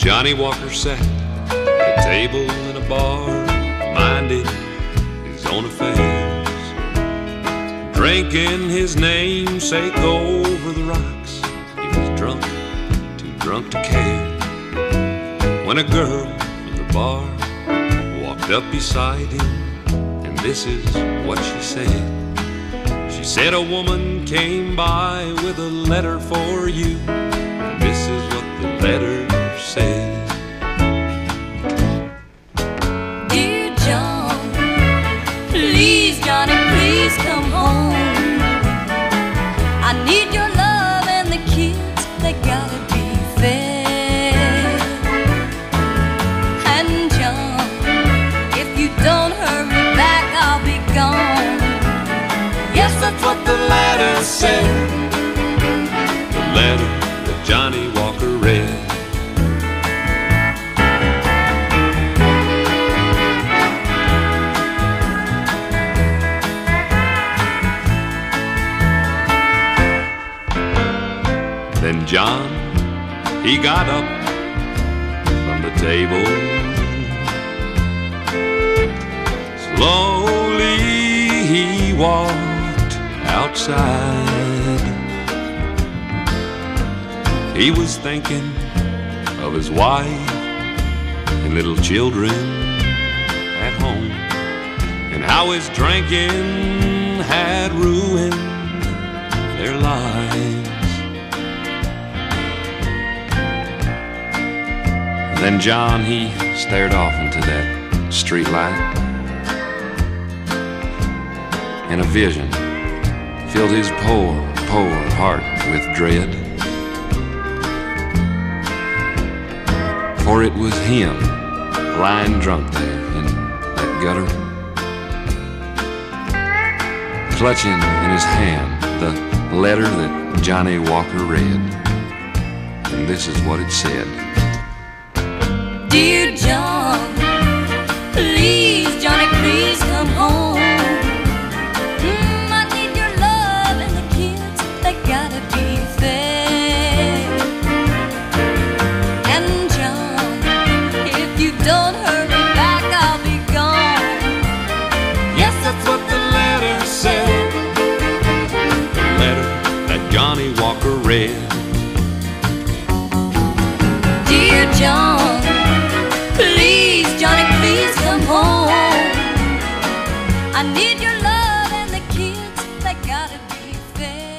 Johnny Walker sat at a table in a bar, minding his own affairs, drinking his namesake over the rocks. He was drunk, too drunk to care. When a girl from the bar walked up beside him, and this is what she said. She said a woman came by with a letter for you. And this is what the letter said. Dear John, please, Johnny, please come home. I need your love and the kids, they gotta be fed. And John, if you don't hurry back, I'll be gone. Yes, that's what the letter said. The letter Then John, he got up from the table. Slowly he walked outside. He was thinking of his wife and little children at home, and how his drinking had ruined their lives. Then John, he stared off into that street light, and a vision filled his poor, poor heart with dread. For it was him lying drunk there in that gutter, clutching in his hand the letter that Johnny Walker read. And this is what it said. Dear John, please, Johnny, please come home. Mm, I need your love and the kids, they gotta be fed. And John, if you don't hurry back, I'll be gone. Yes, that's what the letter said. The letter that Johnny Walker read. Dear John, I need your love and the kids—they gotta be fed.